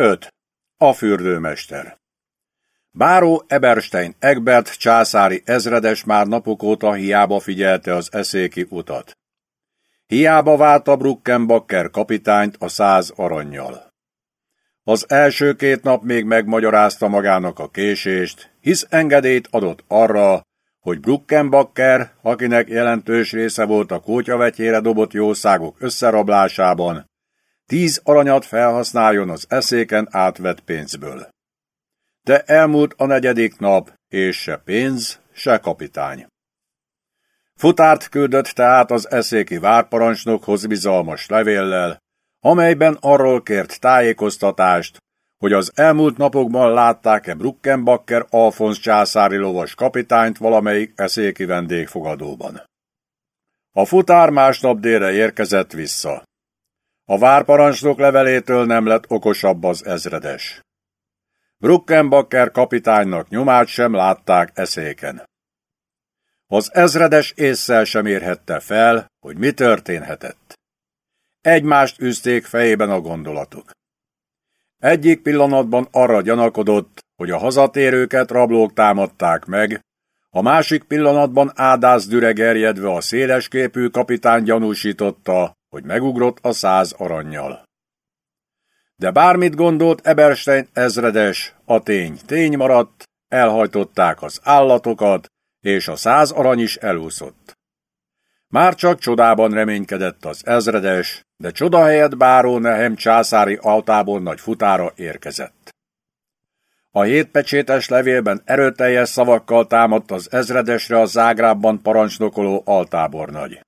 5. A fürdőmester Báró Eberstein Egbert császári ezredes már napok óta hiába figyelte az eszéki utat. Hiába várta Bruckenbacker kapitányt a száz aranyjal. Az első két nap még megmagyarázta magának a késést, hisz engedélyt adott arra, hogy Bruckenbacker, akinek jelentős része volt a kótyavetjére dobott jószágok összerablásában, tíz aranyat felhasználjon az eszéken átvett pénzből. De elmúlt a negyedik nap, és se pénz, se kapitány. Futárt küldött tehát az eszéki várparancsnokhoz bizalmas levéllel, amelyben arról kért tájékoztatást, hogy az elmúlt napokban látták-e Bruckenbacker Alfons császári lovas kapitányt valamelyik eszéki vendégfogadóban. A futár másnap délre érkezett vissza. A várparancsnok levelétől nem lett okosabb az ezredes. Bruckenbacker kapitánynak nyomát sem látták eszéken. Az ezredes észszel sem érhette fel, hogy mi történhetett. Egymást üzték fejében a gondolatok. Egyik pillanatban arra gyanakodott, hogy a hazatérőket rablók támadták meg, a másik pillanatban ádász düregerjedve a szélesképű kapitány gyanúsította, hogy megugrott a száz aranyjal. De bármit gondolt Eberstein ezredes, a tény tény maradt, elhajtották az állatokat, és a száz arany is elúszott. Már csak csodában reménykedett az ezredes, de csoda helyett báró Nehem császári altából nagy futára érkezett. A hétpecsétes levélben erőteljes szavakkal támadt az ezredesre a zágrábban parancsnokoló altábornagy.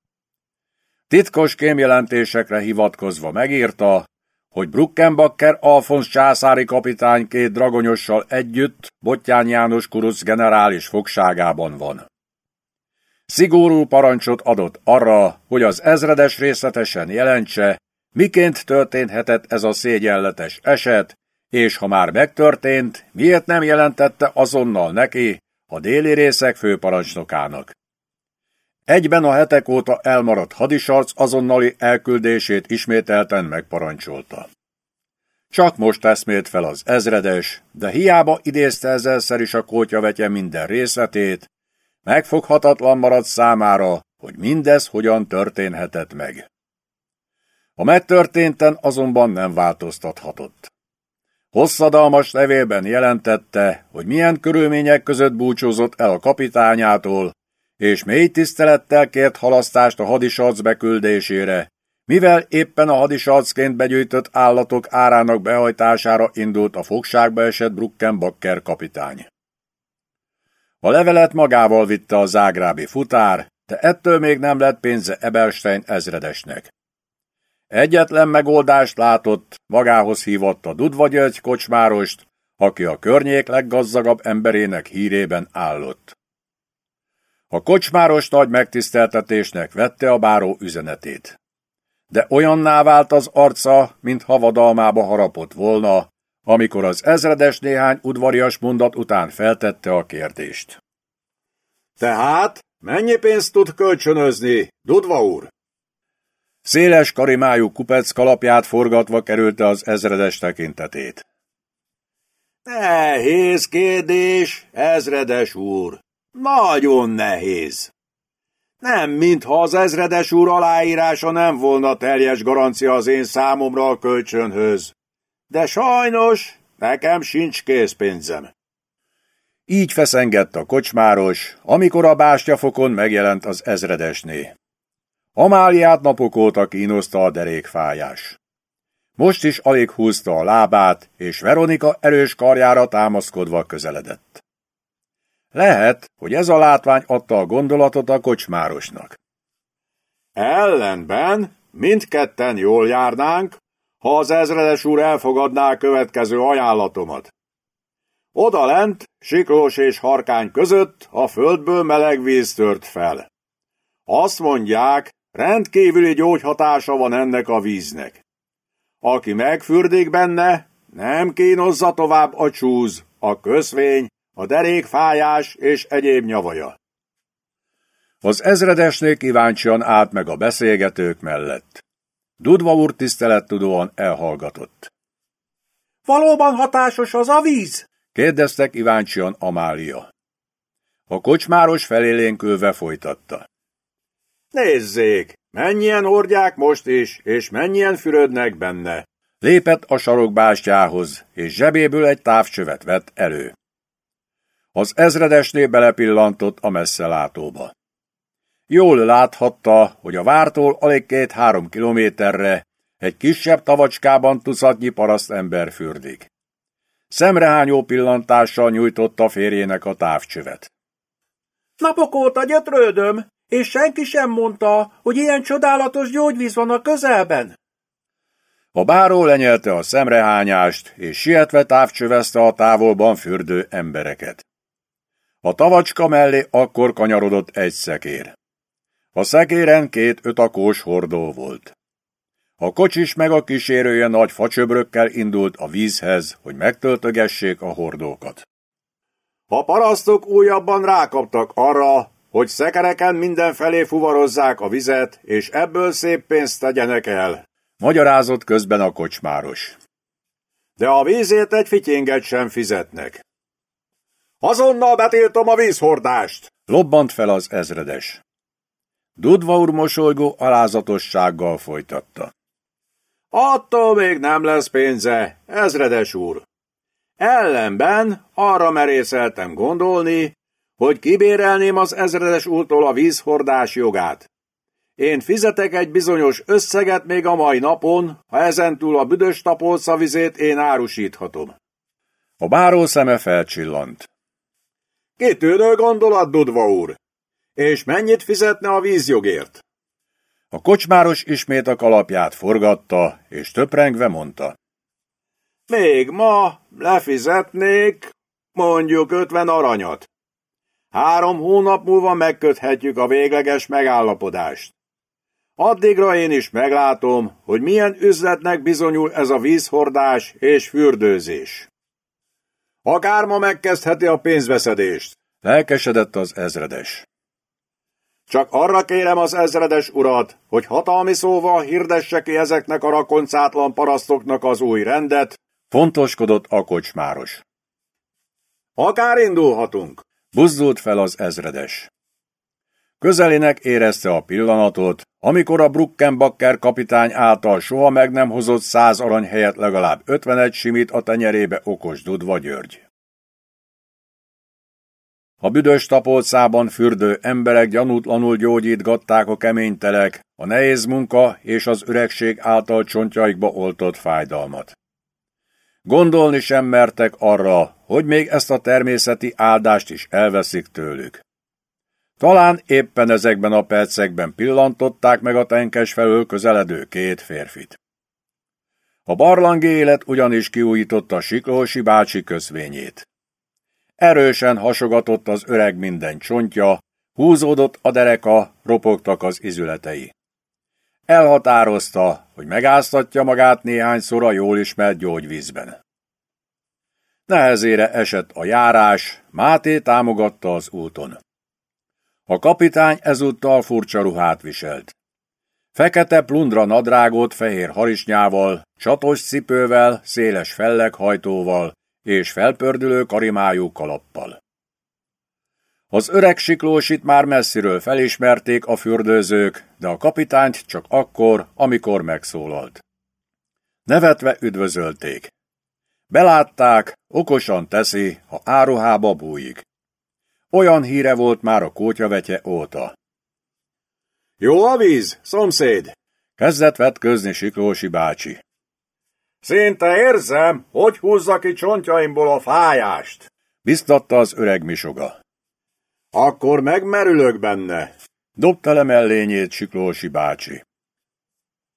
Titkos kémjelentésekre hivatkozva megírta, hogy Bruckenbacker Alfons császári kapitány két dragonyossal együtt Bottyán János kuruc generális fogságában van. Szigorú parancsot adott arra, hogy az ezredes részletesen jelentse, miként történhetett ez a szégyenletes eset, és ha már megtörtént, miért nem jelentette azonnal neki, a déli részek főparancsnokának. Egyben a hetek óta elmaradt hadisarc azonnali elküldését ismételten megparancsolta. Csak most eszmélt fel az ezredes, de hiába idézte ezerszer is a kótyavetje minden részletét, megfoghatatlan maradt számára, hogy mindez hogyan történhetett meg. A megtörténten azonban nem változtathatott. Hosszadalmas levélben jelentette, hogy milyen körülmények között búcsúzott el a kapitányától, és mély tisztelettel kért halasztást a hadisarc beküldésére, mivel éppen a hadisarcként begyűjtött állatok árának behajtására indult a fogságba esett Bruckenbacker kapitány. A levelet magával vitte a zágrábi futár, de ettől még nem lett pénze Eberstein ezredesnek. Egyetlen megoldást látott, magához hívott a Dudva György kocsmárost, aki a környék leggazdagabb emberének hírében állott. A kocsmáros nagy megtiszteltetésnek vette a báró üzenetét. De olyanná vált az arca, mint havadalmába harapott volna, amikor az ezredes néhány udvarias mondat után feltette a kérdést. Tehát mennyi pénzt tud kölcsönözni, Dudva úr? Széles karimájú kupec kalapját forgatva kerülte az ezredes tekintetét. Nehéz kérdés, ezredes úr. Nagyon nehéz. Nem, mintha az ezredes úr aláírása nem volna teljes garancia az én számomra a kölcsönhöz. De sajnos nekem sincs készpénzem. Így feszengett a kocsmáros, amikor a bástyafokon megjelent az ezredesné. Amáliát napok óta kínoszta a derékfájás. Most is alig húzta a lábát, és Veronika erős karjára támaszkodva közeledett. Lehet, hogy ez a látvány adta a gondolatot a kocsmárosnak. Ellenben mindketten jól járnánk, ha az ezredes úr elfogadná a következő ajánlatomat. Oda lent, siklós és harkány között a földből meleg víz tört fel. Azt mondják, rendkívüli gyógyhatása van ennek a víznek. Aki megfürdik benne, nem kínozza tovább a csúz, a közvény, a derékfájás és egyéb nyavaja. Az ezredesnél kíváncsian állt meg a beszélgetők mellett. Dudva úr tisztelettudóan elhallgatott. Valóban hatásos az a víz? kérdeztek iváncsian Amália. A kocsmáros felélénkülve folytatta. Nézzék, mennyien hordják most is, és mennyien fürödnek benne. Lépett a sarokbástyához, és zsebéből egy távcsövet vett elő. Az ezredesnél belepillantott a messzelátóba. Jól láthatta, hogy a vártól alig két-három kilométerre egy kisebb tavacskában tucatnyi parasztember fürdik. Szemrehányó pillantással nyújtotta férjének a távcsövet. Napok óta gyötrődöm, és senki sem mondta, hogy ilyen csodálatos gyógyvíz van a közelben. A báró lenyelte a szemrehányást, és sietve távcsövezte a távolban fürdő embereket. A tavacska mellé akkor kanyarodott egy szekér. A szekéren két ötakós hordó volt. A kocsis meg a kísérője nagy facsöbrökkel indult a vízhez, hogy megtöltögessék a hordókat. A parasztok újabban rákaptak arra, hogy szekereken mindenfelé fuvarozzák a vizet, és ebből szép pénzt tegyenek el. Magyarázott közben a kocsmáros. De a vízét egy fityinget sem fizetnek. Azonnal betiltom a vízhordást! Lobbant fel az ezredes. Dudva úr mosolygó alázatossággal folytatta. Attól még nem lesz pénze, ezredes úr. Ellenben arra merészeltem gondolni, hogy kibérelném az ezredes úrtól a vízhordás jogát. Én fizetek egy bizonyos összeget még a mai napon, ha ezentúl a büdös tapolca vizét én árusíthatom. A báró szeme felcsillant. Kitűnő gondolat, Dudva úr. És mennyit fizetne a vízjogért? A kocsmáros ismét a kalapját forgatta, és töprengve mondta. Még ma lefizetnék mondjuk ötven aranyat. Három hónap múlva megköthetjük a végleges megállapodást. Addigra én is meglátom, hogy milyen üzletnek bizonyul ez a vízhordás és fürdőzés. Akár ma megkezdheti a pénzveszedést. Lelkesedett az ezredes. Csak arra kérem az ezredes urat, hogy hatalmi szóval hirdesse ki ezeknek a rakoncátlan parasztoknak az új rendet. Fontoskodott a kocsmáros. Akár indulhatunk. Buzdult fel az ezredes. Közelinek érezte a pillanatot, amikor a Bruckenbacker kapitány által soha meg nem hozott száz arany helyett legalább ötvenet simít a tenyerébe okos Dudva György. A büdös tapolcában fürdő emberek gyanútlanul gyógyítgatták a kemény telek, a nehéz munka és az öregség által csontjaikba oltott fájdalmat. Gondolni sem mertek arra, hogy még ezt a természeti áldást is elveszik tőlük. Talán éppen ezekben a percekben pillantották meg a tenkes felől közeledő két férfit. A barlangi élet ugyanis kiújította Siklósi bácsi közvényét. Erősen hasogatott az öreg minden csontja, húzódott a dereka, ropogtak az izületei. Elhatározta, hogy megáztatja magát néhányszor a jól ismert gyógyvízben. Nehezére esett a járás, Máté támogatta az úton. A kapitány ezúttal furcsa ruhát viselt. Fekete plundra nadrágot fehér harisnyával, csatos cipővel, széles felleghajtóval és felpördülő karimájú kalappal. Az öreg siklósit már messziről felismerték a fürdőzők, de a kapitányt csak akkor, amikor megszólalt. Nevetve üdvözölték. Belátták, okosan teszi, ha áruhába bújik. Olyan híre volt már a kótyavetje óta. Jó a víz, szomszéd! Kezdett vetkőzni Siklósi bácsi. Szinte érzem, hogy húzza ki csontjaimból a fájást. Biztatta az öreg misoga. Akkor megmerülök benne. Dobta le mellényét Siklósi bácsi.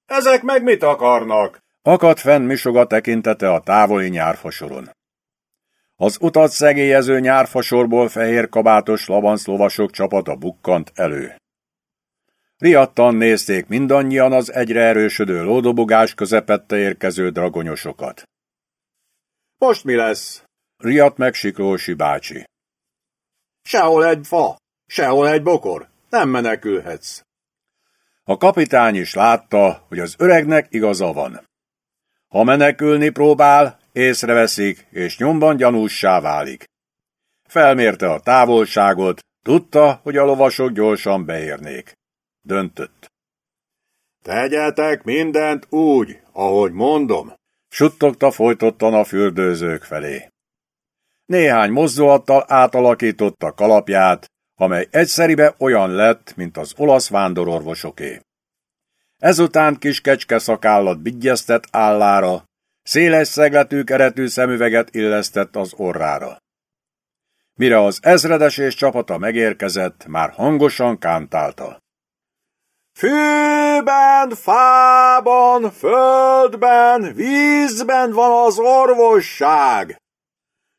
Ezek meg mit akarnak? Akadt fenn misoga tekintete a távoli nyárfasoron. Az utat szegélyező nyárfasorból fehér kabátos labanszlovasok csapata bukkant elő. Riadtan nézték mindannyian az egyre erősödő lódobogás közepette érkező dragonyosokat. Most mi lesz? Riadt meg Siklósi bácsi. Sehol egy fa, sehol egy bokor, nem menekülhetsz. A kapitány is látta, hogy az öregnek igaza van. Ha menekülni próbál, észreveszik, és nyomban gyanússá válik. Felmérte a távolságot, tudta, hogy a lovasok gyorsan beérnék. Döntött. Tegyetek mindent úgy, ahogy mondom, suttogta folytottan a fürdőzők felé. Néhány mozdulattal átalakította kalapját, amely egyszeribe olyan lett, mint az olasz vándororvosoké. Ezután kis kecske szakállat bigyeztett állára, széles szegletű keretű szemüveget illesztett az orrára. Mire az ezredes és csapata megérkezett, már hangosan kántálta. Fűben, fában, földben, vízben van az orvosság.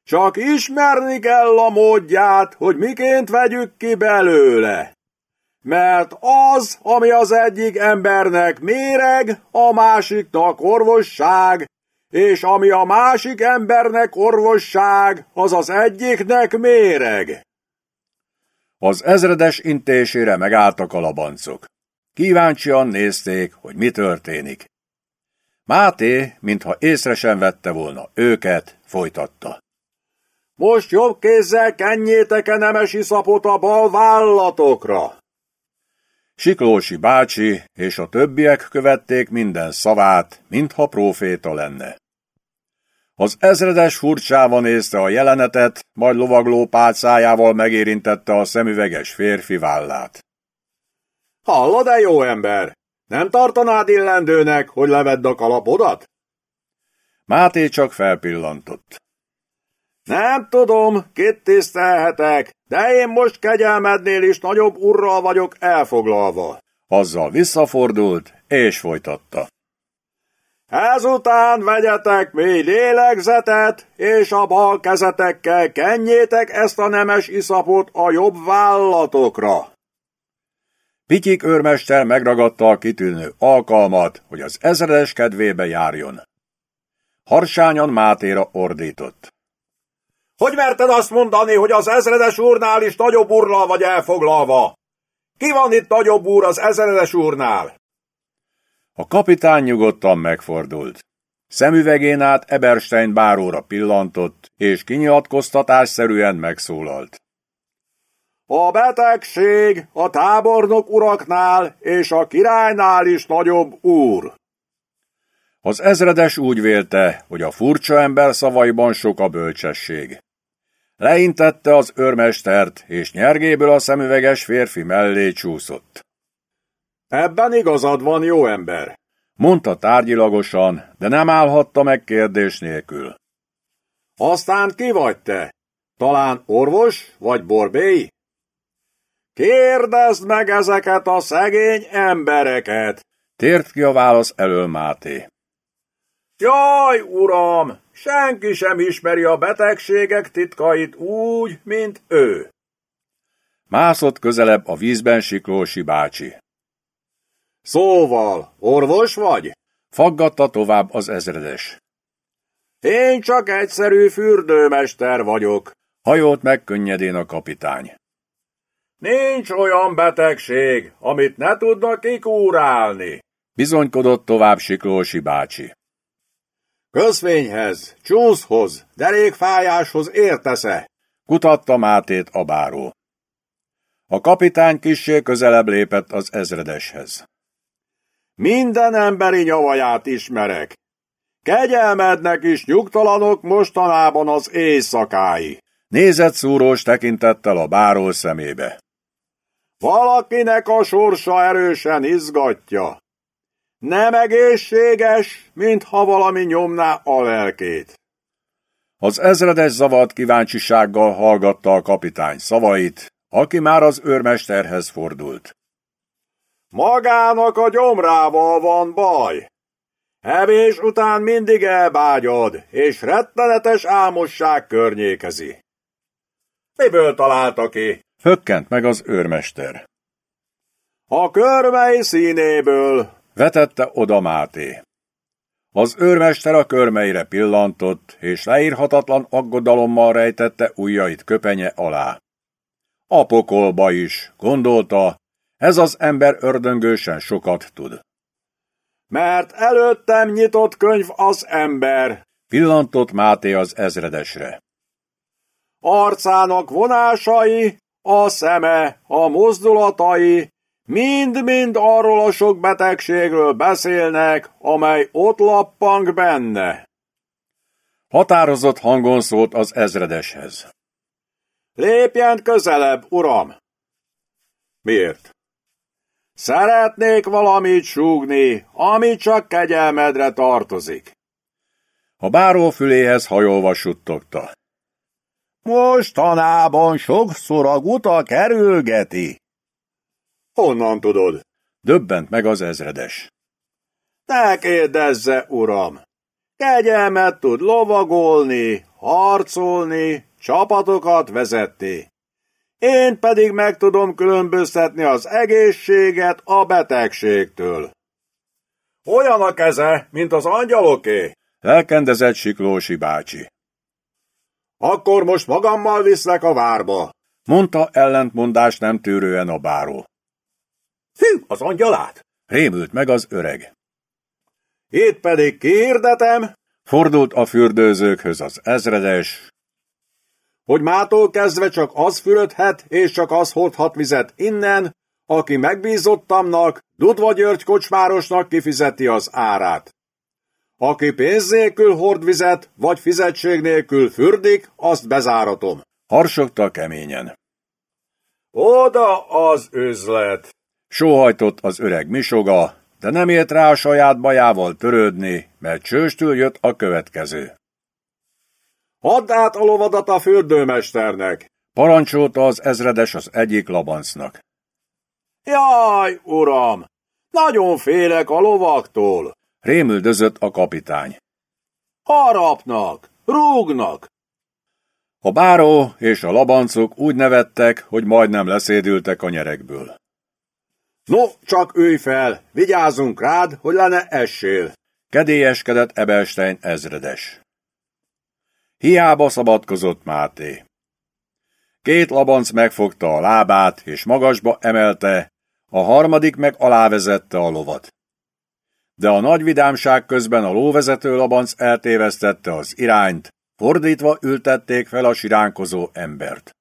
Csak ismerni kell a módját, hogy miként vegyük ki belőle. Mert az, ami az egyik embernek méreg, a másiknak orvosság, és ami a másik embernek orvosság, az az egyiknek méreg. Az ezredes intésére megálltak a labancok. Kíváncsian nézték, hogy mi történik. Máté, mintha észre sem vette volna őket, folytatta. Most jobb kézzel kenjétek a nemesi szapot a bal vállatokra. Siklósi bácsi és a többiek követték minden szavát, mintha próféta lenne. Az ezredes furcsában nézte a jelenetet, majd lovagló pálcájával megérintette a szemüveges férfi vállát. Hallod-e, jó ember? Nem tartanád illendőnek, hogy levedd a kalapodat? Máté csak felpillantott. Nem tudom, kit tisztelhetek, de én most kegyelmednél is nagyobb urral vagyok elfoglalva. Azzal visszafordult, és folytatta. Ezután vegyetek mély lélegzetet, és a bal kezetekkel kenjétek ezt a nemes iszapot a jobb vállatokra. Pityik őrmester megragadta a kitűnő alkalmat, hogy az ezredes kedvébe járjon. Harsányan Mátéra ordított. Hogy merted azt mondani, hogy az ezredes úrnál is nagyobb úrral vagy elfoglalva? Ki van itt nagyobb úr az ezredes úrnál? A kapitány nyugodtan megfordult. Szemüvegén át Eberstein báróra pillantott, és kinyilatkoztatásszerűen megszólalt. A betegség a tábornok uraknál és a királynál is nagyobb úr. Az ezredes úgy vélte, hogy a furcsa ember szavaiban sok a bölcsesség. Leintette az őrmestert, és nyergéből a szemüveges férfi mellé csúszott. Ebben igazad van, jó ember, mondta tárgyilagosan, de nem állhatta meg kérdés nélkül. Aztán ki vagy te? Talán orvos vagy borbély? Kérdezd meg ezeket a szegény embereket! Tért ki a válasz elől Máté. Jaj, uram! Senki sem ismeri a betegségek titkait úgy, mint ő. Mászott közelebb a vízben Siklósi bácsi. Szóval, orvos vagy? Faggatta tovább az ezredes. Én csak egyszerű fürdőmester vagyok. Hajolt meg könnyedén a kapitány. Nincs olyan betegség, amit ne tudnak kikúrálni. Bizonykodott tovább Siklósi bácsi. Közvényhez, csúszhoz, derékfájáshoz értesz-e? Kutatta Mátét a báró. A kapitány kissé közelebb lépett az ezredeshez. Minden emberi nyavaját ismerek. Kegyelmednek is nyugtalanok mostanában az éjszakái. Nézett szúrós tekintettel a báró szemébe. Valakinek a sorsa erősen izgatja. Nem egészséges, mintha valami nyomná a lelkét. Az ezredes zavart kíváncsisággal hallgatta a kapitány szavait, aki már az őrmesterhez fordult. Magának a gyomrával van baj. Evés után mindig elbágyod, és rettenetes álmosság környékezi. Miből találta ki? Hökkent meg az őrmester. A körmei színéből, vetette oda Máté. Az őrmester a körmeire pillantott, és leírhatatlan aggodalommal rejtette ujjait köpenye alá. A pokolba is, gondolta, ez az ember ördöngősen sokat tud. Mert előttem nyitott könyv az ember, Pillantott Máté az ezredesre. Arcának vonásai, a szeme, a mozdulatai, mind-mind arról a sok betegségről beszélnek, amely ott lappang benne. Határozott hangon szólt az ezredeshez. Lépjen közelebb, uram! Miért? Szeretnék valamit súgni, ami csak kegyelmedre tartozik. A báró füléhez hajolva suttogta. Mostanában sokszor a guta kerülgeti. Honnan tudod? Döbbent meg az ezredes. Ne kérdezze, uram! Kegyelmet tud lovagolni, harcolni, csapatokat vezetni. Én pedig meg tudom különböztetni az egészséget a betegségtől. Olyan a keze, mint az angyaloké? Elkendezett Siklósi bácsi. Akkor most magammal viszlek a várba, mondta ellentmondás nem tűrően a báró. Hű, az angyalát! Rémült meg az öreg. Itt pedig kihirdetem, fordult a fürdőzőkhöz az ezredes, hogy mától kezdve csak az fürödhet, és csak az hordhat vizet innen, aki megbízottamnak, Dudva György kocsmárosnak kifizeti az árát. Aki pénz nélkül hord vizet, vagy fizetség nélkül fürdik, azt bezáratom. Harsogta keményen. Oda az üzlet! Sóhajtott az öreg misoga, de nem ért rá a saját bajával törődni, mert csőstül jött a következő. Add át a lovadat a fürdőmesternek! Parancsolta az ezredes az egyik labancnak. Jaj, uram! Nagyon félek a lovaktól! Rémüldözött a kapitány. Harapnak! Rúgnak! A báró és a labancok úgy nevettek, hogy majdnem leszédültek a nyerekből. No, csak ülj fel, vigyázzunk rád, hogy lenne essél! Kedélyeskedett Ebelstein ezredes. Hiába szabadkozott Máté. Két labanc megfogta a lábát, és magasba emelte, a harmadik meg alávezette a lovat. De a nagy vidámság közben a lóvezető labanc eltévesztette az irányt, fordítva ültették fel a siránkozó embert.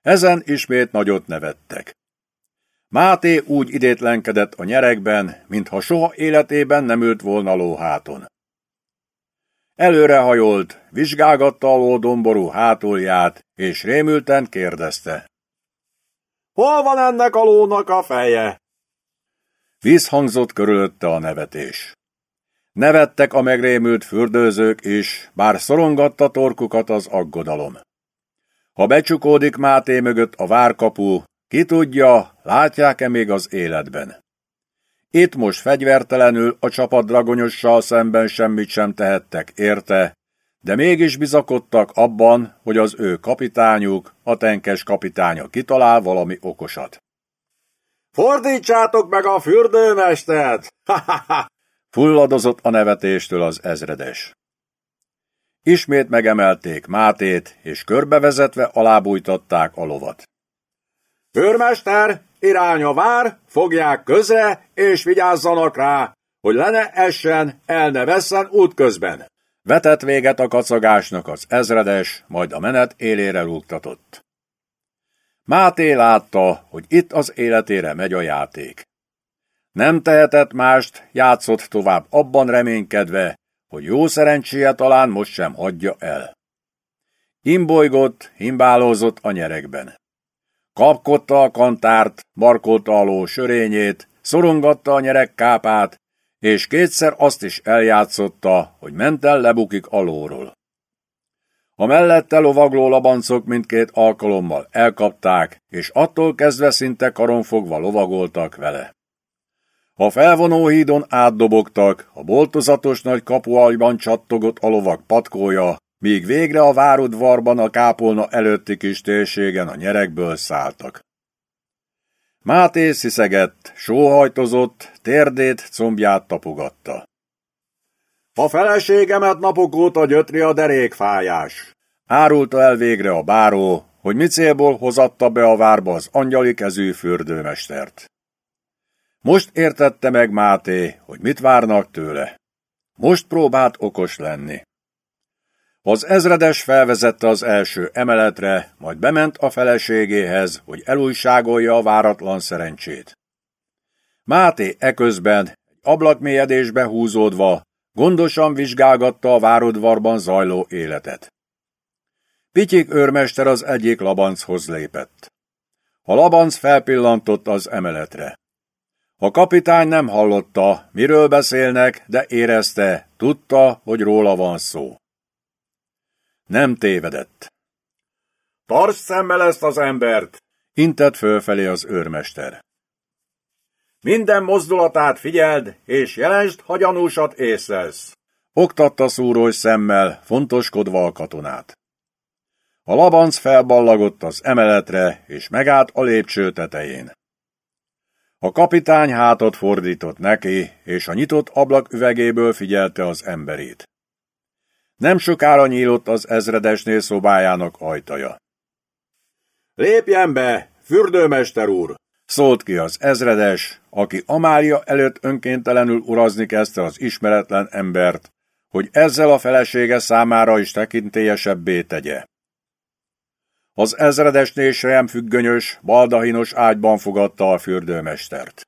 Ezen ismét nagyot nevettek. Máté úgy idétlenkedett a nyerekben, mintha soha életében nem ült volna lóháton. Előrehajolt, vizsgálgatta a lódomború hátulját, és rémülten kérdezte. Hol van ennek a lónak a feje? Vízhangzott körülötte a nevetés. Nevettek a megrémült fürdőzők is, bár szorongatta torkukat az aggodalom. Ha becsukódik Máté mögött a várkapu, ki tudja, látják-e még az életben. Itt most fegyvertelenül a csapat dragonyossal szemben semmit sem tehettek érte, de mégis bizakodtak abban, hogy az ő kapitányuk, a tenkes kapitánya kitalál valami okosat. Fordítsátok meg a fürdőmestert! Fulladozott a nevetéstől az ezredes. Ismét megemelték Mátét, és körbevezetve alábújtatták a lovat. Őrmester, irány a vár, fogják közre, és vigyázzanak rá, hogy le ne essen, el ne vesszen útközben. Vetett véget a kacagásnak az ezredes, majd a menet élére rúgtatott. Máté látta, hogy itt az életére megy a játék. Nem tehetett mást, játszott tovább abban reménykedve, hogy jó szerencséje talán most sem hagyja el. Imbolygott, himbálózott a nyerekben. Kapkodta a kantárt, markolta a ló sörényét, szorongatta a nyerekkápát, és kétszer azt is eljátszotta, hogy mentel lebukik a lóról. A mellette lovagló labancok mindkét alkalommal elkapták, és attól kezdve szinte karonfogva lovagoltak vele. A felvonó hídon átdobogtak, a boltozatos nagy kapuajban csattogott a lovak patkója, míg végre a várodvarban a kápolna előtti kis térségen a nyerekből szálltak. Máté sziszegett, sóhajtozott, térdét, combját tapogatta. A feleségemet napok óta gyötri a derékfájás. Árulta el végre a báró, hogy mi célból hozatta be a várba az angyali kezű fürdőmestert. Most értette meg Máté, hogy mit várnak tőle. Most próbált okos lenni. Az ezredes felvezette az első emeletre, majd bement a feleségéhez, hogy elújságolja a váratlan szerencsét. Máté eközben, egy ablakmélyedésbe húzódva, gondosan vizsgálgatta a várodvarban zajló életet. Pityik őrmester az egyik labanchoz lépett. A labanc felpillantott az emeletre. A kapitány nem hallotta, miről beszélnek, de érezte, tudta, hogy róla van szó. Nem tévedett. Tarts szemmel ezt az embert! Intett fölfelé az őrmester. Minden mozdulatát figyeld, és jelensd, ha gyanúsat észlelsz. Oktatta szúrós szemmel, fontoskodva a katonát. A labanc felballagott az emeletre, és megállt a lépcső tetején. A kapitány hátat fordított neki, és a nyitott ablak üvegéből figyelte az emberét. Nem sokára nyílott az ezredesnél szobájának ajtaja. Lépjen be, fürdőmester úr! Szólt ki az ezredes, aki Amália előtt önkéntelenül urazni kezdte az ismeretlen embert, hogy ezzel a felesége számára is tekintélyesebbé tegye. Az ezredesnél sem függönyös, baldahinos ágyban fogadta a fürdőmestert.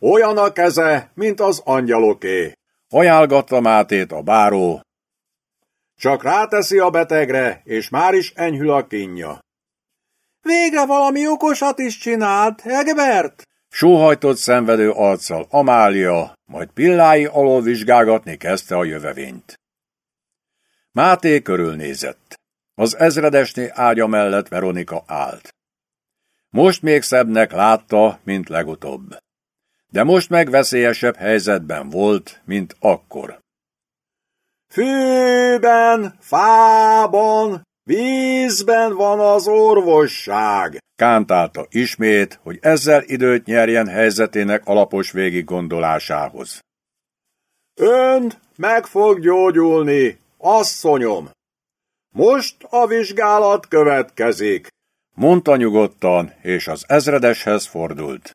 Olyan a keze, mint az angyaloké, ajánlgatta Mátét a báró. Csak ráteszi a betegre, és már is enyhül a kínja. Végre valami okosat is csinált, Egbert! Sóhajtott szenvedő arccal Amália, majd pillái alól vizsgálgatni kezdte a jövevényt. Máté körülnézett. Az ezredesné ágya mellett Veronika állt. Most még szebbnek látta, mint legutóbb. De most meg veszélyesebb helyzetben volt, mint akkor. Fűben, fában, vízben van az orvosság, kántálta ismét, hogy ezzel időt nyerjen helyzetének alapos végig gondolásához. Önt meg fog gyógyulni, asszonyom! Most a vizsgálat következik, mondta nyugodtan, és az ezredeshez fordult.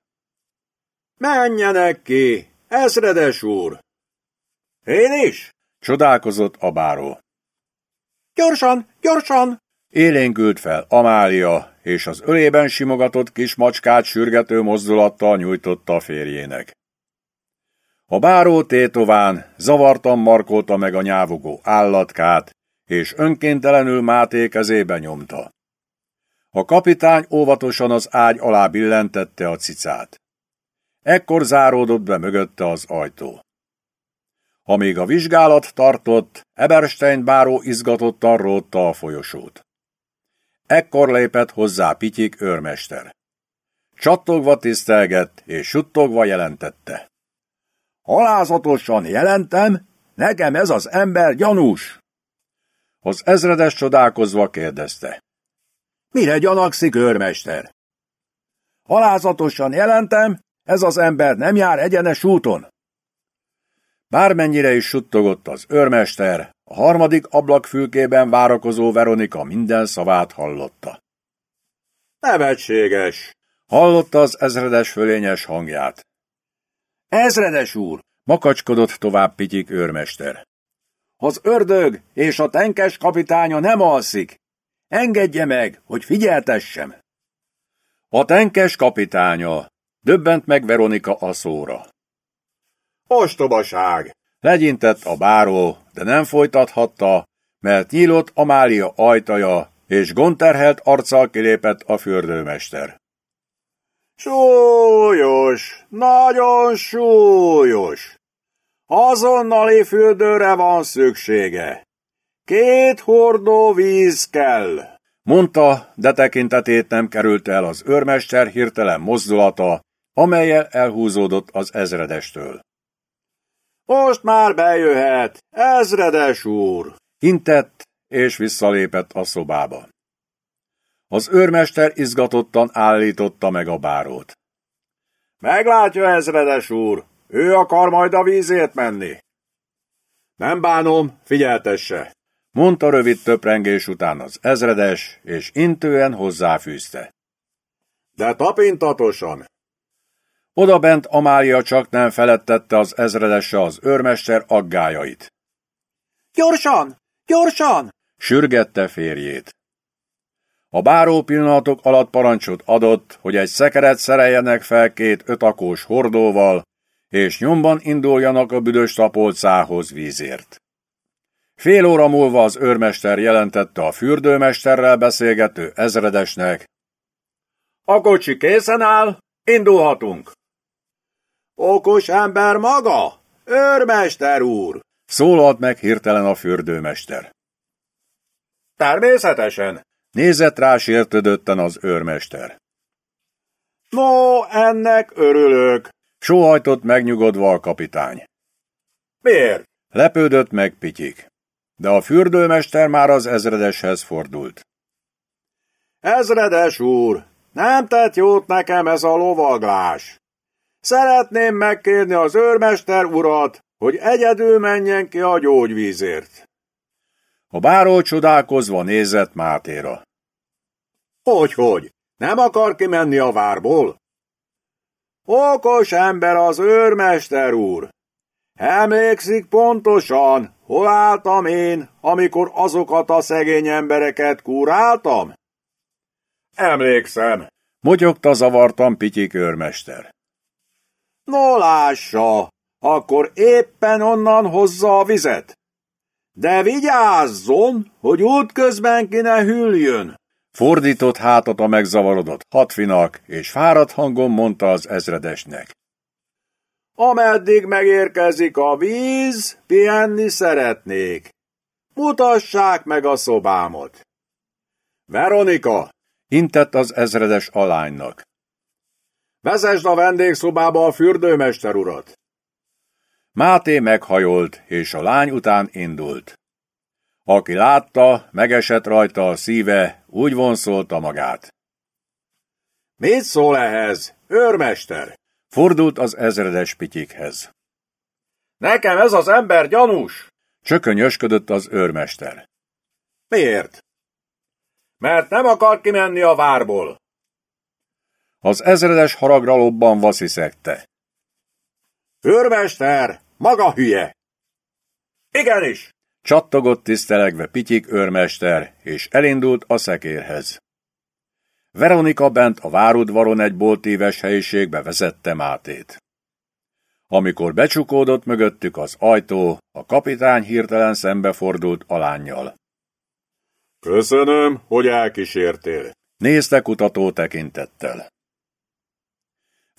Menjenek ki, ezredes úr! Én is? Csodálkozott a báró. Gyorsan, gyorsan! Élénkült fel Amália, és az ölében simogatott kis macskát sürgető mozdulattal nyújtotta a férjének. A báró tétován zavartan markolta meg a nyávogó állatkát, és önkéntelenül Máté kezébe nyomta. A kapitány óvatosan az ágy alá billentette a cicát. Ekkor záródott be mögötte az ajtó. Amíg a vizsgálat tartott, Eberstein báró izgatottan rótta a folyosót. Ekkor lépett hozzá Pityik őrmester. Csattogva tisztelgett, és suttogva jelentette. Alázatosan jelentem, nekem ez az ember gyanús. Az ezredes csodálkozva kérdezte. Mire gyanakszik, őrmester? Alázatosan jelentem, ez az ember nem jár egyenes úton. Bármennyire is suttogott az őrmester, a harmadik ablakfülkében várakozó Veronika minden szavát hallotta. Nevetséges! Hallotta az ezredes fölényes hangját. Ezredes úr! Makacskodott tovább Pityik őrmester. Az ördög és a tenkes kapitánya nem alszik. Engedje meg, hogy figyeltessem. A tenkes kapitánya. Döbbent meg Veronika a szóra. Ostobaság! Legyintett a báró, de nem folytathatta, mert nyílott Amália ajtaja, és gonterhelt arccal kilépett a fürdőmester. Súlyos, nagyon súlyos. Azonnali fürdőre van szüksége. Két hordó víz kell. Mondta, de tekintetét nem került el az őrmester hirtelen mozdulata, amelyel elhúzódott az ezredestől. Most már bejöhet, ezredes úr! Intett, és visszalépett a szobába. Az őrmester izgatottan állította meg a bárót. Meglátja, ezredes úr, ő akar majd a vízért menni. Nem bánom, figyeltesse, mondta rövid töprengés után az ezredes, és intően hozzáfűzte. De tapintatosan. Oda bent Amália csak nem felettette az ezredesse az őrmester aggájait. Gyorsan! Gyorsan! Sürgette férjét. A báró pillanatok alatt parancsot adott, hogy egy szekeret szereljenek fel két ötakós hordóval, és nyomban induljanak a büdös tapolcához vízért. Fél óra múlva az őrmester jelentette a fürdőmesterrel beszélgető ezredesnek. A kocsi készen áll, indulhatunk. Okos ember maga? Őrmester úr! Szólalt meg hirtelen a fürdőmester. Természetesen. Nézett rá sértődötten az őrmester. No, ennek örülök. Sóhajtott megnyugodva a kapitány. Miért? Lepődött meg Pityik. De a fürdőmester már az ezredeshez fordult. Ezredes úr, nem tett jót nekem ez a lovaglás. Szeretném megkérni az őrmester urat, hogy egyedül menjen ki a gyógyvízért. A báró csodálkozva nézett Mátéra. Hogy-hogy? Nem akar kimenni a várból? Okos ember az őrmester úr. Emlékszik pontosan, hol álltam én, amikor azokat a szegény embereket kuráltam? Emlékszem. Motyogta zavartan Pityik őrmester. No lássa, akkor éppen onnan hozza a vizet. De vigyázzon, hogy útközben ki ne hűljön. Fordított hátat a megzavarodott hatfinak, és fáradt hangon mondta az ezredesnek. Ameddig megérkezik a víz, pihenni szeretnék. Mutassák meg a szobámot. Veronika! Intett az ezredes alánynak. Vezesd a vendégszobába a fürdőmester urat. Máté meghajolt, és a lány után indult. Aki látta, megesett rajta a szíve, úgy vonszolta magát. Mit szól ehhez, őrmester? Fordult az ezredes pityikhez. Nekem ez az ember gyanús! Csökönyösködött az őrmester. Miért? Mert nem akar kimenni a várból. Az ezredes haragra lobban vasziszegte. Őrmester, maga hülye! Igenis! Csattogott tisztelegve Pityik őrmester, és elindult a szekérhez. Veronika bent a várudvaron egy boltíves helyiségbe vezette Mátét. Amikor becsukódott mögöttük az ajtó, a kapitány hirtelen szembefordult alányjal. Köszönöm, hogy elkísértél. Nézte kutató tekintettel.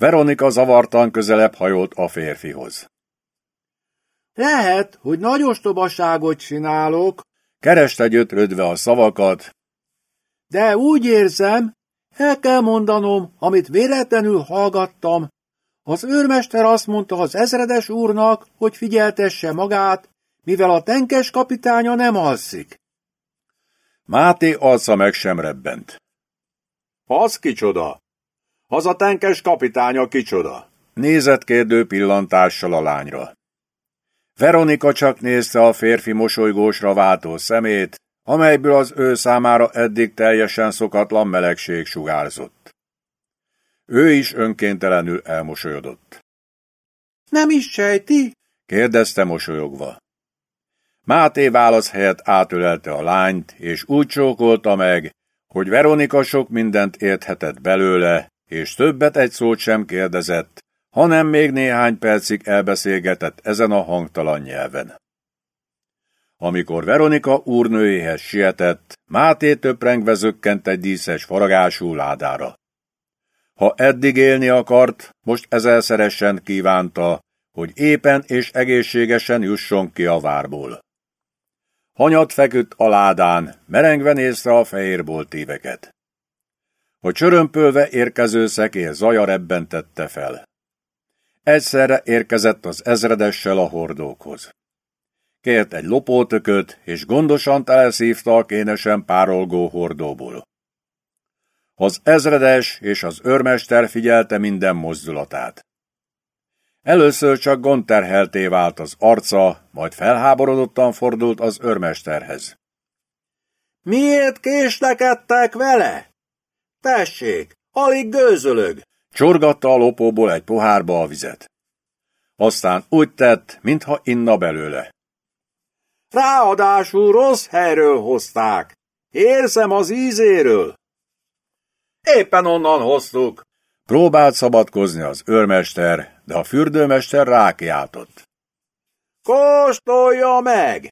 Veronika zavartan közelebb hajolt a férfihoz. Lehet, hogy nagy ostobaságot csinálok, kereste gyötrödve a szavakat, de úgy érzem, el kell mondanom, amit véletlenül hallgattam. Az őrmester azt mondta az ezredes úrnak, hogy figyeltesse magát, mivel a tenkes kapitánya nem alszik. Máté alsza meg sem rebbent. Az kicsoda? Az a tenkes kapitánya kicsoda? Nézett kérdő pillantással a lányra. Veronika csak nézte a férfi mosolygósra váltó szemét, amelyből az ő számára eddig teljesen szokatlan melegség sugárzott. Ő is önkéntelenül elmosolyodott. Nem is sejti? kérdezte mosolyogva. Máté válasz helyett átölelte a lányt, és úgy csókolta meg, hogy Veronika sok mindent érthetett belőle, és többet egy szót sem kérdezett, hanem még néhány percig elbeszélgetett ezen a hangtalan nyelven. Amikor Veronika úrnőjéhez sietett, Máté töprengve zökkent egy díszes faragású ládára. Ha eddig élni akart, most ezerszeresen kívánta, hogy éppen és egészségesen jusson ki a várból. Hanyat feküdt a ládán, merengve nézte a fehér boltíveket. A csörömpölve érkező szekér zaja rebbentette fel. Egyszerre érkezett az ezredessel a hordókhoz. Kért egy lopótököt, és gondosan teleszívta a kénesen párolgó hordóból. Az ezredes és az őrmester figyelte minden mozdulatát. Először csak gondterhelté vált az arca, majd felháborodottan fordult az őrmesterhez. Miért késlekedtek vele? Tessék, alig gőzölög. Csorgatta a lopóból egy pohárba a vizet. Aztán úgy tett, mintha inna belőle. Ráadásul rossz helyről hozták. Érzem az ízéről. Éppen onnan hoztuk. Próbált szabadkozni az őrmester, de a fürdőmester rákiáltott. Kóstolja meg!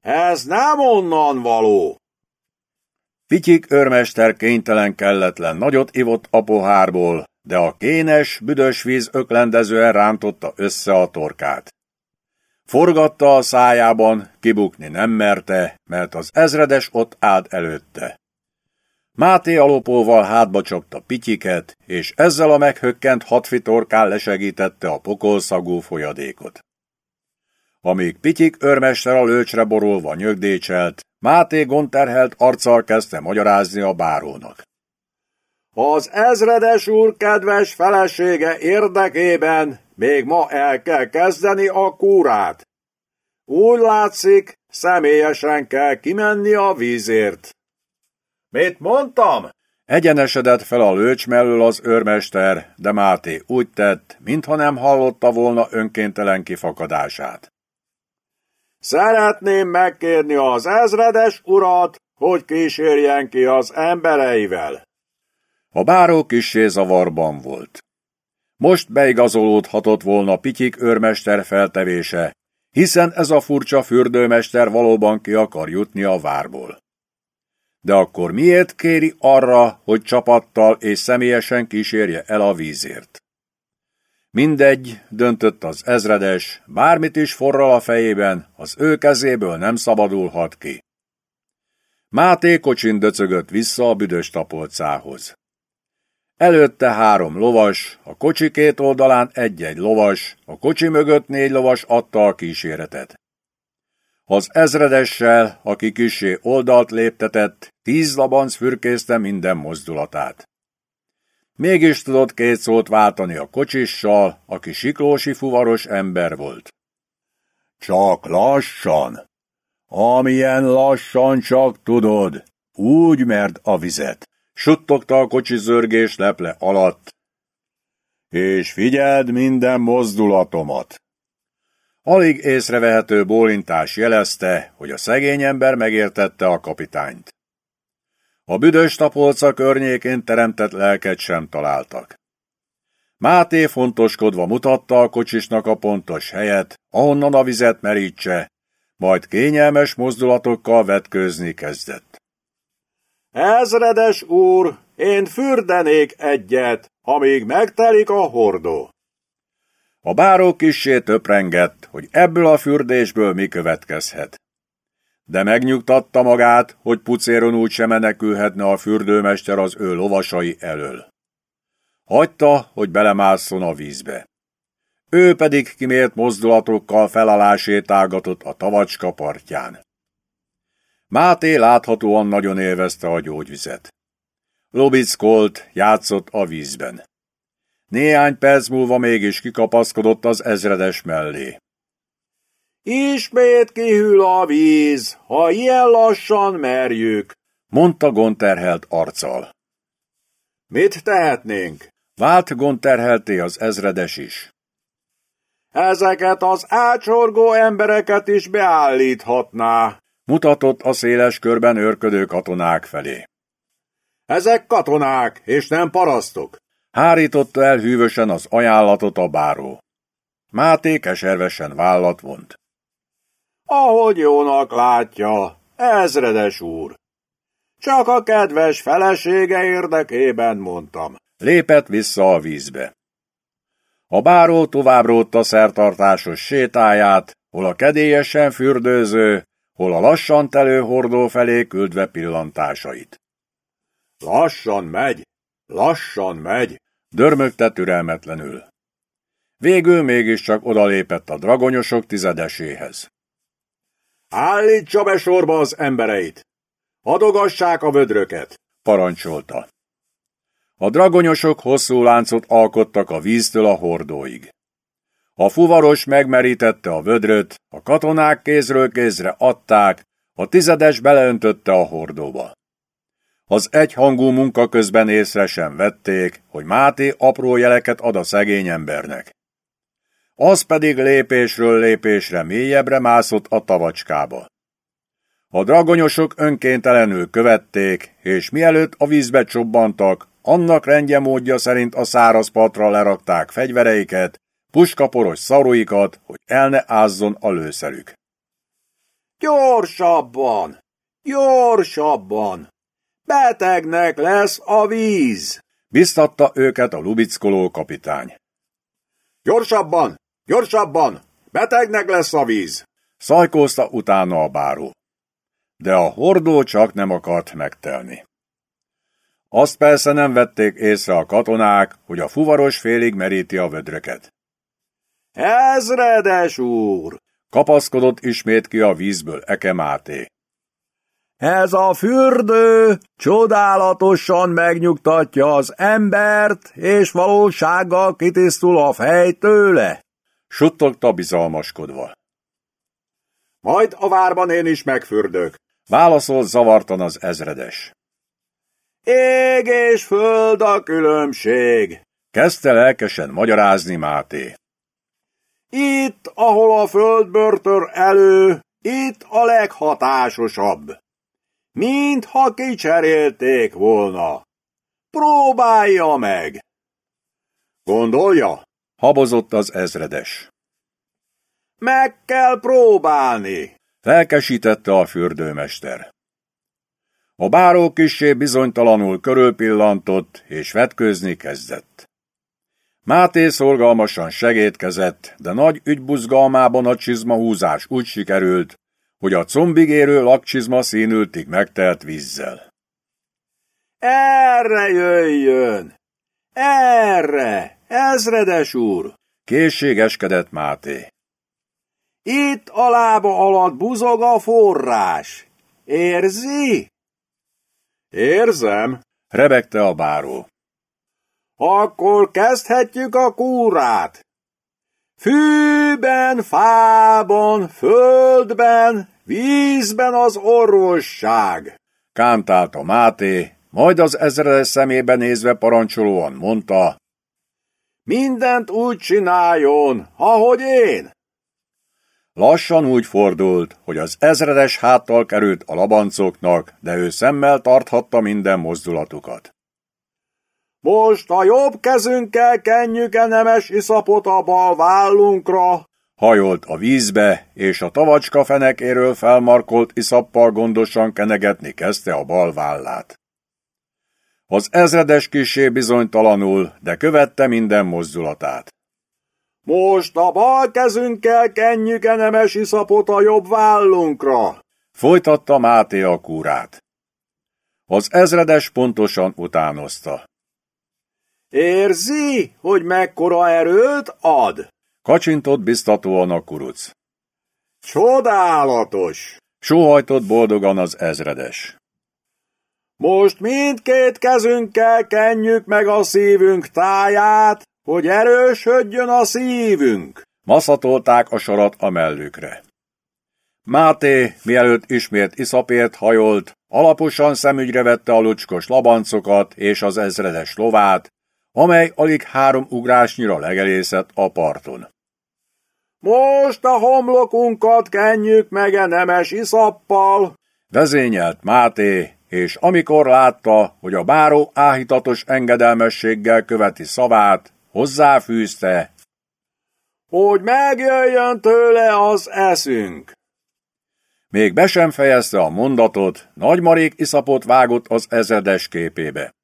Ez nem onnan való! Pityik őrmester kénytelen kelletlen nagyot ivott a pohárból, de a kénes, büdös víz öklendezően rántotta össze a torkát. Forgatta a szájában, kibukni nem merte, mert az ezredes ott állt előtte. Máté alopóval hátba csapta pityiket, és ezzel a meghökkent hatfi torkán lesegítette a pokolszagú folyadékot. Amíg Pityik őrmester a lőcsre borulva nyögdécselt, Máté gonterhelt arccal kezdte magyarázni a bárónak. Az ezredes úr kedves felesége érdekében még ma el kell kezdeni a kúrát. Úgy látszik, személyesen kell kimenni a vízért. Mit mondtam? Egyenesedett fel a lőcs mellől az őrmester, de Máté úgy tett, mintha nem hallotta volna önkéntelen kifakadását. Szeretném megkérni az ezredes urat, hogy kísérjen ki az embereivel. A báró kissé zavarban volt. Most beigazolódhatott volna Pityik őrmester feltevése, hiszen ez a furcsa fürdőmester valóban ki akar jutni a várból. De akkor miért kéri arra, hogy csapattal és személyesen kísérje el a vízért? Mindegy, döntött az ezredes, bármit is forral a fejében, az ő kezéből nem szabadulhat ki. Máté kocsin döcögött vissza a büdös tapolcához. Előtte három lovas, a kocsi két oldalán egy-egy lovas, a kocsi mögött négy lovas adta a kíséretet. Az ezredessel, aki kisé oldalt léptetett, tíz labanc fürkészte minden mozdulatát. Mégis tudott két szót váltani a kocsissal, aki siklósi fuvaros ember volt. Csak lassan. Amilyen lassan csak tudod, úgy merd a vizet. Suttogta a kocsi zörgés leple alatt. És figyeld minden mozdulatomat. Alig észrevehető bólintás jelezte, hogy a szegény ember megértette a kapitányt. A büdös tapolca környékén teremtett lelket sem találtak. Máté fontoskodva mutatta a kocsisnak a pontos helyet, ahonnan a vizet merítse, majd kényelmes mozdulatokkal vetkőzni kezdett. Ezredes úr, én fürdenék egyet, amíg megtelik a hordó. A báró kissé töprengett, hogy ebből a fürdésből mi következhet de megnyugtatta magát, hogy pucéron úgy sem menekülhetne a fürdőmester az ő lovasai elől. Hagyta, hogy belemásszon a vízbe. Ő pedig kimért mozdulatokkal felalásétálgatott a tavacska partján. Máté láthatóan nagyon élvezte a gyógyvizet. Lobickolt, játszott a vízben. Néhány perc múlva mégis kikapaszkodott az ezredes mellé. Ismét kihűl a víz, ha ilyen lassan merjük, mondta gonterhelt arccal. Mit tehetnénk? Vált gonterhelté az ezredes is. Ezeket az ácsorgó embereket is beállíthatná, mutatott a széles körben őrködő katonák felé. Ezek katonák, és nem parasztok. Hárította el hűvösen az ajánlatot a báró. Máté keservesen vállat vont. Ahogy jónak látja, ezredes úr. Csak a kedves felesége érdekében mondtam. Lépett vissza a vízbe. A báró tovább rótta szertartásos sétáját, hol a kedélyesen fürdőző, hol a lassan telő hordó felé küldve pillantásait. Lassan megy, lassan megy, dörmögte türelmetlenül. Végül mégiscsak odalépett a dragonyosok tizedeséhez. Állítsa be sorba az embereit! Adogassák a vödröket! parancsolta. A dragonyosok hosszú láncot alkottak a víztől a hordóig. A fuvaros megmerítette a vödröt, a katonák kézről kézre adták, a tizedes beleöntötte a hordóba. Az egyhangú munka közben észre sem vették, hogy Máté apró jeleket ad a szegény embernek az pedig lépésről lépésre mélyebbre mászott a tavacskába. A dragonyosok önkéntelenül követték, és mielőtt a vízbe csobbantak, annak rendje módja szerint a száraz patra lerakták fegyvereiket, puskaporos szaróikat, hogy el ne ázzon a lőszerük. Gyorsabban! Gyorsabban! Betegnek lesz a víz! Biztatta őket a lubickoló kapitány. Gyorsabban! Gyorsabban! Betegnek lesz a víz! Szajkózta utána a báró. De a hordó csak nem akart megtelni. Azt persze nem vették észre a katonák, hogy a fuvaros félig meríti a vödröket. Ezredes úr! Kapaszkodott ismét ki a vízből Eke Máté. Ez a fürdő csodálatosan megnyugtatja az embert, és valósággal kitisztul a fej tőle. Suttogta bizalmaskodva. Majd a várban én is megfürdök. Válaszolt zavartan az ezredes. Ég és föld a különbség. Kezdte lelkesen magyarázni Máté. Itt, ahol a föld tör elő, itt a leghatásosabb. Mintha kicserélték volna. Próbálja meg! Gondolja? Habozott az ezredes. Meg kell próbálni! Lelkesítette a fürdőmester. A báró kissé bizonytalanul körülpillantott, és vetkőzni kezdett. Máté szorgalmasan segítkezett, de nagy ügybuzgalmában a csizmahúzás úgy sikerült, hogy a combig érő lakcsizma színültig megtelt vízzel. Erre jöjjön! Erre! Ezredes úr! Készségeskedett Máté. Itt a lába alatt buzog a forrás. Érzi? Érzem, rebegte a báró. Akkor kezdhetjük a kúrát. Fűben, fában, földben, vízben az orvosság. Kántálta Máté, majd az ezredes szemébe nézve parancsolóan mondta. Mindent úgy csináljon, ahogy én. Lassan úgy fordult, hogy az ezredes háttal került a labancoknak, de ő szemmel tarthatta minden mozdulatukat. Most a jobb kezünkkel kenjük a nemes iszapot a bal vállunkra. Hajolt a vízbe, és a tavacska fenekéről felmarkolt iszappal gondosan kenegetni kezdte a bal vállát. Az ezredes kisé bizonytalanul, de követte minden mozdulatát. Most a bal kezünkkel kenjük a nemes iszapot a jobb vállunkra. Folytatta Máté a kúrát. Az ezredes pontosan utánozta. Érzi, hogy mekkora erőt ad? Kacsintott biztatóan a kuruc. Csodálatos! Sóhajtott boldogan az ezredes. Most mindkét kezünkkel kenjük meg a szívünk táját, hogy erősödjön a szívünk. Maszatolták a sarat a mellükre. Máté, mielőtt ismét iszapért hajolt, alaposan szemügyre vette a lucskos labancokat és az ezredes lovát, amely alig három ugrásnyira legelészett a parton. Most a homlokunkat kenjük meg a nemes iszappal, vezényelt Máté, és amikor látta, hogy a báró áhítatos engedelmességgel követi szavát, hozzáfűzte, hogy megjöjjön tőle az eszünk. Még be sem fejezte a mondatot, nagymarék iszapot vágott az ezedes képébe.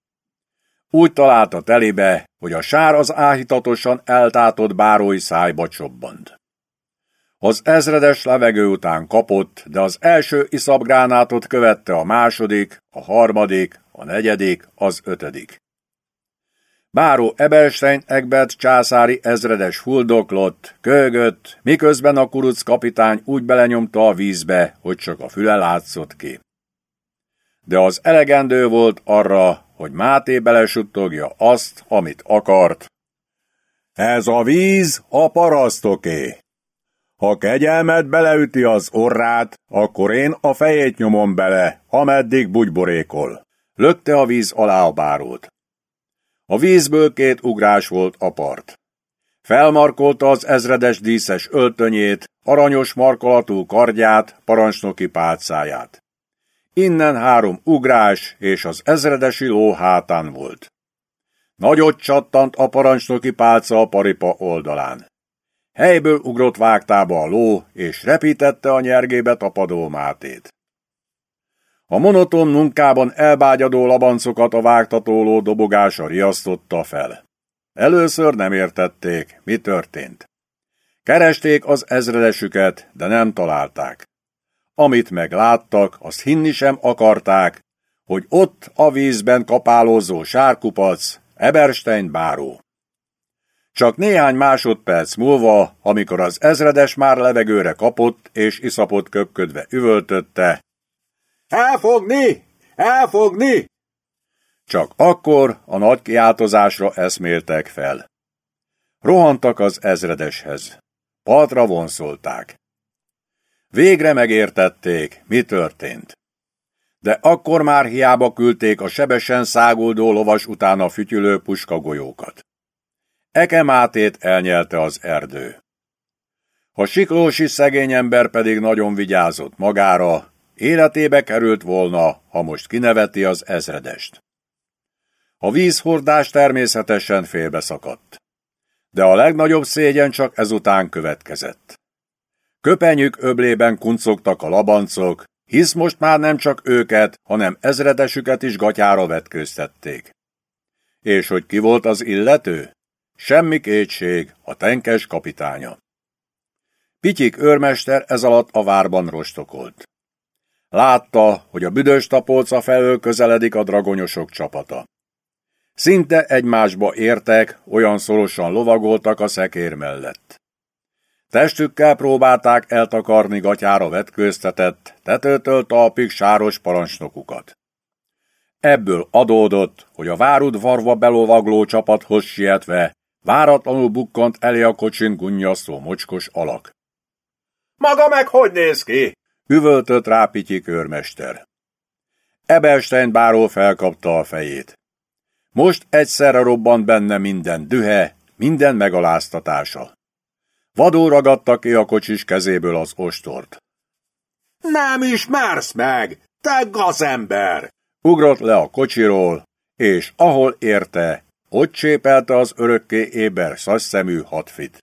Úgy találta telébe, hogy a sár az áhítatosan eltátott bárói szájba csobbant. Az ezredes levegő után kapott, de az első iszapgránátot követte a második, a harmadik, a negyedik, az ötödik. Báró Eberstein Egbert császári ezredes fuldoklott, kögött, miközben a kuruc kapitány úgy belenyomta a vízbe, hogy csak a füle látszott ki. De az elegendő volt arra, hogy Máté belesuttogja azt, amit akart. Ez a víz a parasztoké. Ha kegyelmet beleüti az orrát, akkor én a fejét nyomom bele, ameddig bugyborékol. Lökte a víz alá a bárót. A vízből két ugrás volt a part. Felmarkolta az ezredes díszes öltönyét, aranyos markolatú kardját, parancsnoki pálcáját. Innen három ugrás, és az ezredesi ló hátán volt. Nagyot csattant a parancsnoki pálca a paripa oldalán. Helyből ugrott vágtába a ló, és repítette a nyergébe tapadó Mátét. A monoton munkában elbágyadó labancokat a vágtatóló dobogása riasztotta fel. Először nem értették, mi történt. Keresték az ezredesüket, de nem találták. Amit megláttak, azt hinni sem akarták, hogy ott a vízben kapálózó sárkupac, Eberstein báró. Csak néhány másodperc múlva, amikor az ezredes már levegőre kapott és iszapot köpködve üvöltötte. Elfogni! Elfogni! Csak akkor a nagy kiáltozásra eszméltek fel. Rohantak az ezredeshez. Partra vonszolták. Végre megértették, mi történt. De akkor már hiába küldték a sebesen száguldó lovas után a fütyülő puskagolyókat. Eke Mátét elnyelte az erdő. A siklósi szegény ember pedig nagyon vigyázott magára, életébe került volna, ha most kineveti az ezredest. A vízhordás természetesen félbeszakadt. De a legnagyobb szégyen csak ezután következett. Köpenyük öblében kuncogtak a labancok, hisz most már nem csak őket, hanem ezredesüket is gatyára vetkőztették. És hogy ki volt az illető? Semmi kétség, a tenkes kapitánya. Pityik őrmester ez alatt a várban rostokolt. Látta, hogy a büdös tapolca felől közeledik a dragonyosok csapata. Szinte egymásba értek, olyan szorosan lovagoltak a szekér mellett. Testükkel próbálták eltakarni gatyára vetkőztetett, tetőtől talpig sáros parancsnokukat. Ebből adódott, hogy a várudvarva belovagló csapathoz sietve váratlanul bukkant elé a kocsin gunnyasztó mocskos alak. Maga meg hogy néz ki? Üvöltött rá Pityi körmester. Ebelstein báró felkapta a fejét. Most egyszerre robbant benne minden dühe, minden megaláztatása. Vadó ragadta ki a kocsis kezéből az ostort. Nem ismersz meg, te gazember! Ugrott le a kocsiról, és ahol érte, ott csépelte az örökké éber szasszemű hatfit.